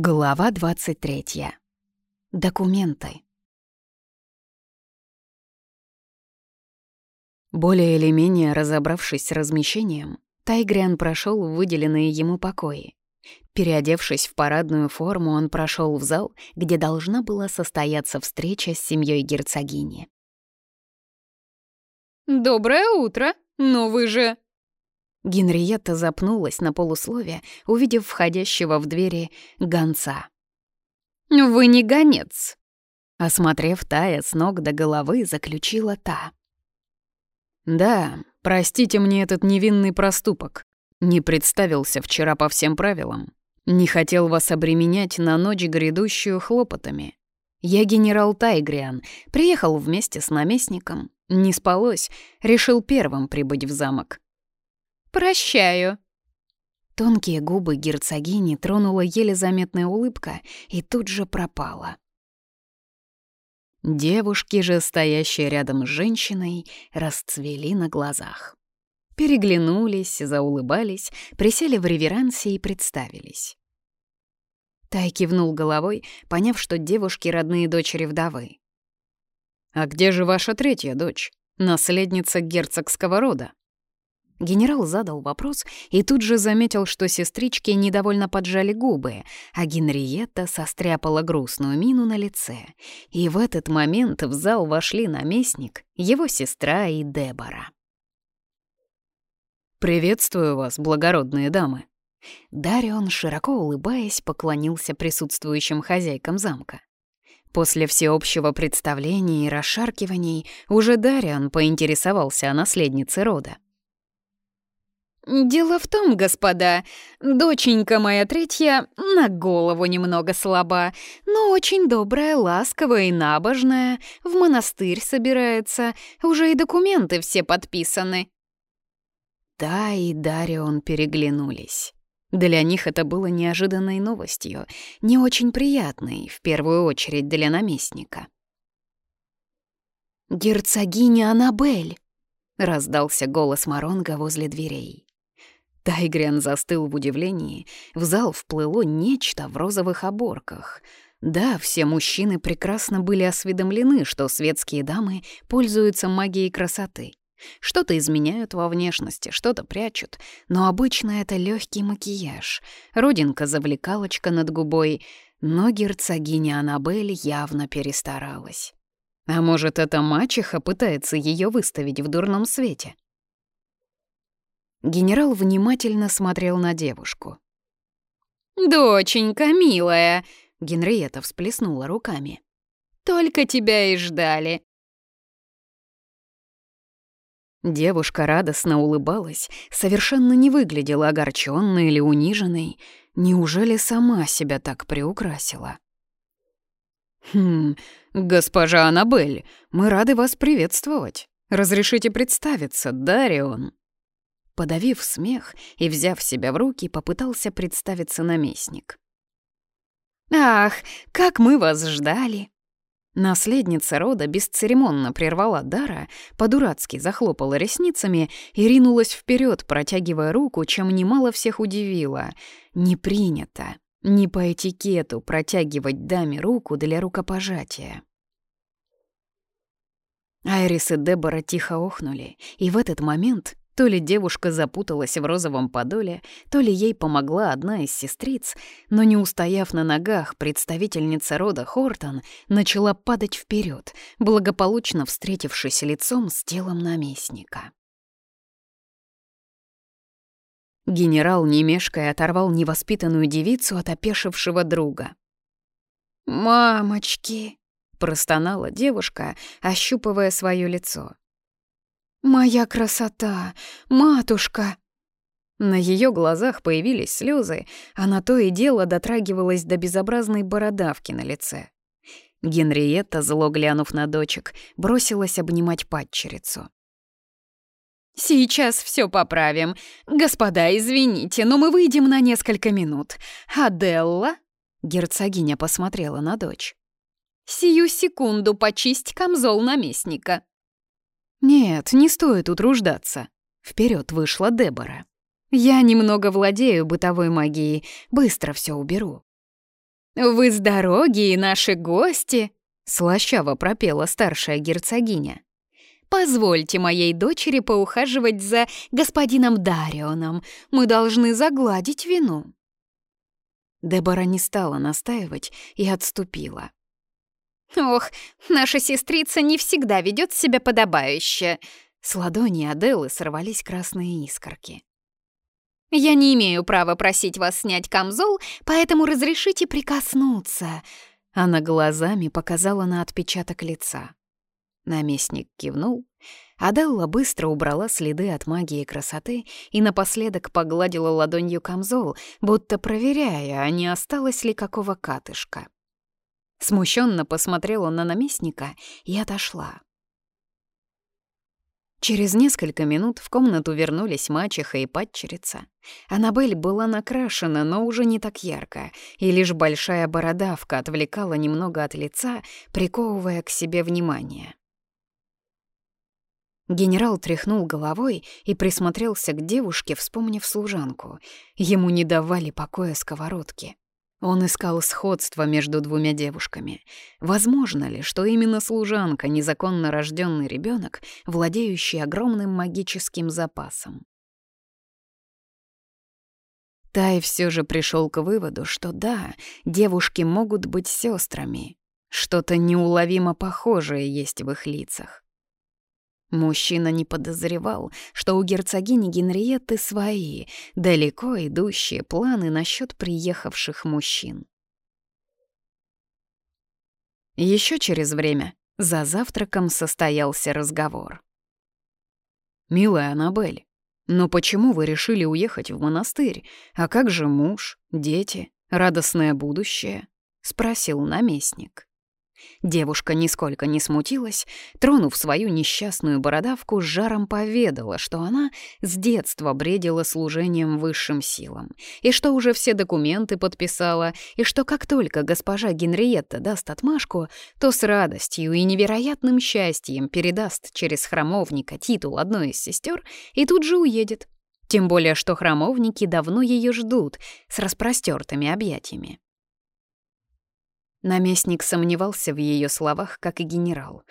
Глава 23. Документы. Более или менее разобравшись с размещением, Тайгриан прошел в выделенные ему покои. Переодевшись в парадную форму, он прошел в зал, где должна была состояться встреча с семьей герцогини. «Доброе утро! Но вы же...» Генриетта запнулась на полуслове, увидев входящего в двери гонца. «Вы не гонец!» Осмотрев Тая с ног до головы, заключила та. «Да, простите мне этот невинный проступок. Не представился вчера по всем правилам. Не хотел вас обременять на ночь грядущую хлопотами. Я генерал Тайгриан, приехал вместе с наместником. Не спалось, решил первым прибыть в замок. «Прощаю». Тонкие губы герцогини тронула еле заметная улыбка и тут же пропала. Девушки же, стоящие рядом с женщиной, расцвели на глазах. Переглянулись, заулыбались, присели в реверансе и представились. Тай кивнул головой, поняв, что девушки — родные дочери вдовы. «А где же ваша третья дочь, наследница герцогского рода?» Генерал задал вопрос и тут же заметил, что сестрички недовольно поджали губы, а Генриетта состряпала грустную мину на лице. И в этот момент в зал вошли наместник, его сестра и Дебора. «Приветствую вас, благородные дамы!» Дарион, широко улыбаясь, поклонился присутствующим хозяйкам замка. После всеобщего представления и расшаркиваний уже Дарион поинтересовался о наследнице рода. «Дело в том, господа, доченька моя третья на голову немного слаба, но очень добрая, ласковая и набожная, в монастырь собирается, уже и документы все подписаны». Да и Дарион переглянулись. Для них это было неожиданной новостью, не очень приятной, в первую очередь для наместника. «Герцогиня Аннабель!» — раздался голос Маронга возле дверей. Тайгриан застыл в удивлении. В зал вплыло нечто в розовых оборках. Да, все мужчины прекрасно были осведомлены, что светские дамы пользуются магией красоты. Что-то изменяют во внешности, что-то прячут, но обычно это легкий макияж, родинка-завлекалочка над губой, но герцогиня Аннабель явно перестаралась. А может, эта мачеха пытается ее выставить в дурном свете? Генерал внимательно смотрел на девушку. «Доченька милая!» — Генриетта всплеснула руками. «Только тебя и ждали!» Девушка радостно улыбалась, совершенно не выглядела огорченной или униженной. Неужели сама себя так приукрасила? «Хм, госпожа Аннабель, мы рады вас приветствовать. Разрешите представиться, Дарион?» Подавив смех и взяв себя в руки, попытался представиться наместник. «Ах, как мы вас ждали!» Наследница рода бесцеремонно прервала Дара, по-дурацки захлопала ресницами и ринулась вперед, протягивая руку, чем немало всех удивило. Не принято, не по этикету протягивать даме руку для рукопожатия. Айрис и Дебора тихо охнули, и в этот момент то ли девушка запуталась в розовом подоле, то ли ей помогла одна из сестриц, но не устояв на ногах, представительница рода Хортон начала падать вперед, благополучно встретившись лицом с телом наместника. Генерал, не оторвал невоспитанную девицу от опешившего друга. «Мамочки!» — простонала девушка, ощупывая свое лицо. «Моя красота! Матушка!» На ее глазах появились слезы, а на то и дело дотрагивалась до безобразной бородавки на лице. Генриетта, зло глянув на дочек, бросилась обнимать падчерицу. «Сейчас все поправим. Господа, извините, но мы выйдем на несколько минут. Аделла?» Герцогиня посмотрела на дочь. «Сию секунду почисть камзол наместника». «Нет, не стоит утруждаться». Вперед вышла Дебора. «Я немного владею бытовой магией, быстро все уберу». вы с дороги и наши гости!» — слащаво пропела старшая герцогиня. «Позвольте моей дочери поухаживать за господином Дарионом. Мы должны загладить вину». Дебора не стала настаивать и отступила. «Ох, наша сестрица не всегда ведет себя подобающе!» С ладони Аделы сорвались красные искорки. «Я не имею права просить вас снять камзол, поэтому разрешите прикоснуться». Она глазами показала на отпечаток лица. Наместник кивнул. Аделла быстро убрала следы от магии красоты и напоследок погладила ладонью камзол, будто проверяя, а не осталось ли какого катышка. Смущенно посмотрела на наместника и отошла. Через несколько минут в комнату вернулись мачеха и падчерица. Аннабель была накрашена, но уже не так ярко, и лишь большая бородавка отвлекала немного от лица, приковывая к себе внимание. Генерал тряхнул головой и присмотрелся к девушке, вспомнив служанку. Ему не давали покоя сковородки. Он искал сходство между двумя девушками. Возможно ли, что именно служанка, незаконно рожденный ребенок, владеющий огромным магическим запасом? Тай все же пришел к выводу, что да, девушки могут быть сестрами. Что-то неуловимо похожее есть в их лицах. Мужчина не подозревал, что у герцогини Генриетты свои, далеко идущие планы насчет приехавших мужчин. Еще через время за завтраком состоялся разговор. «Милая Аннабель, но почему вы решили уехать в монастырь? А как же муж, дети, радостное будущее?» — спросил наместник. Девушка нисколько не смутилась, тронув свою несчастную бородавку, с жаром поведала, что она с детства бредила служением высшим силам, и что уже все документы подписала, и что как только госпожа Генриетта даст отмашку, то с радостью и невероятным счастьем передаст через храмовника титул одной из сестер и тут же уедет. Тем более, что храмовники давно ее ждут с распростертыми объятиями. Наместник сомневался в ее словах, как и генерал.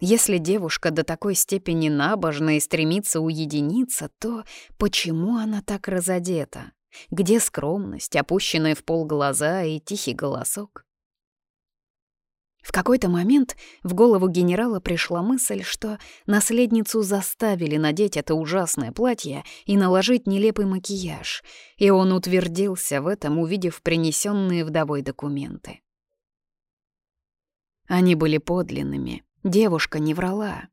Если девушка до такой степени набожна и стремится уединиться, то почему она так разодета? Где скромность, опущенная в пол глаза и тихий голосок? В какой-то момент в голову генерала пришла мысль, что наследницу заставили надеть это ужасное платье и наложить нелепый макияж, и он утвердился в этом, увидев принесенные вдовой документы. Они были подлинными, девушка не врала.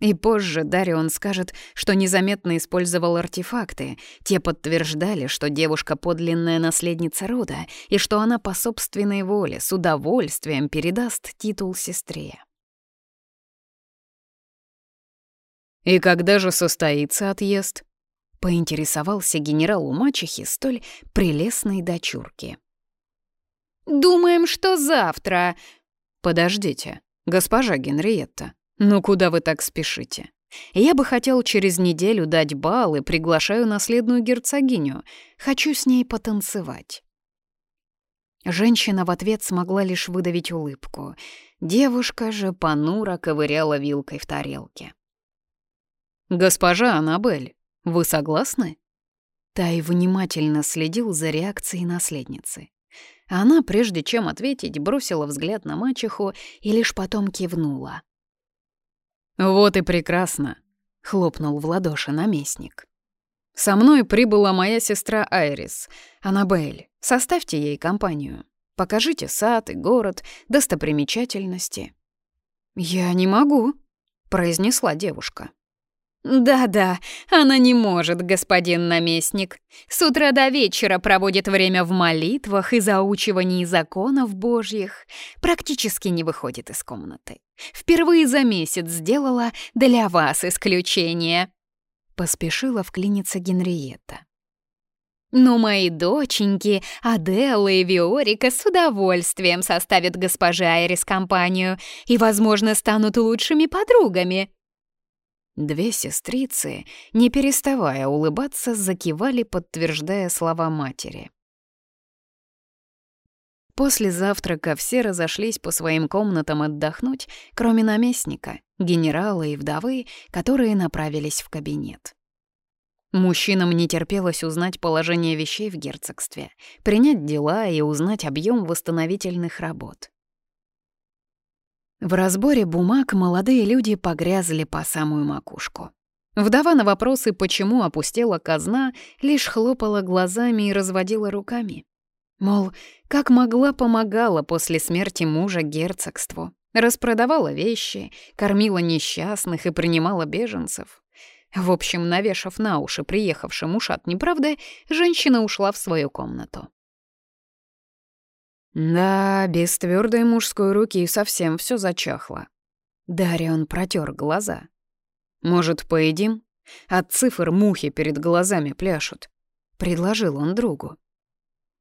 И позже Дарион скажет, что незаметно использовал артефакты. Те подтверждали, что девушка подлинная наследница рода и что она по собственной воле с удовольствием передаст титул сестре. «И когда же состоится отъезд?» — поинтересовался генерал у мачехи столь прелестной дочурки. «Думаем, что завтра», «Подождите, госпожа Генриетта, ну куда вы так спешите? Я бы хотел через неделю дать бал и приглашаю наследную герцогиню. Хочу с ней потанцевать». Женщина в ответ смогла лишь выдавить улыбку. Девушка же понуро ковыряла вилкой в тарелке. «Госпожа Аннабель, вы согласны?» Тай внимательно следил за реакцией наследницы. Она, прежде чем ответить, бросила взгляд на мачеху и лишь потом кивнула. «Вот и прекрасно», — хлопнул в ладоши наместник. «Со мной прибыла моя сестра Айрис, Аннабель. Составьте ей компанию. Покажите сад и город, достопримечательности». «Я не могу», — произнесла девушка. «Да-да, она не может, господин наместник. С утра до вечера проводит время в молитвах и заучивании законов божьих. Практически не выходит из комнаты. Впервые за месяц сделала для вас исключение». Поспешила вклиниться Генриетта. Но мои доченьки, Аделла и Виорика, с удовольствием составят госпоже Айрис компанию и, возможно, станут лучшими подругами. Две сестрицы, не переставая улыбаться, закивали, подтверждая слова матери. После завтрака все разошлись по своим комнатам отдохнуть, кроме наместника, генерала и вдовы, которые направились в кабинет. Мужчинам не терпелось узнать положение вещей в герцогстве, принять дела и узнать объем восстановительных работ. В разборе бумаг молодые люди погрязли по самую макушку. Вдова на вопросы, почему опустела казна, лишь хлопала глазами и разводила руками. Мол, как могла помогала после смерти мужа герцогству. Распродавала вещи, кормила несчастных и принимала беженцев. В общем, навешав на уши приехавшим ушат неправды, женщина ушла в свою комнату. Да, без твердой мужской руки совсем все зачахло. Дарион протер глаза. «Может, поедим? От цифр мухи перед глазами пляшут», — предложил он другу.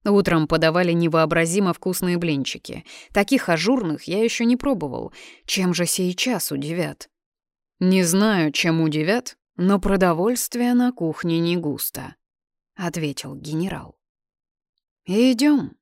Утром подавали невообразимо вкусные блинчики. Таких ажурных я еще не пробовал. Чем же сейчас удивят? Не знаю, чем удивят, но продовольствие на кухне не густо, ответил генерал. Идем.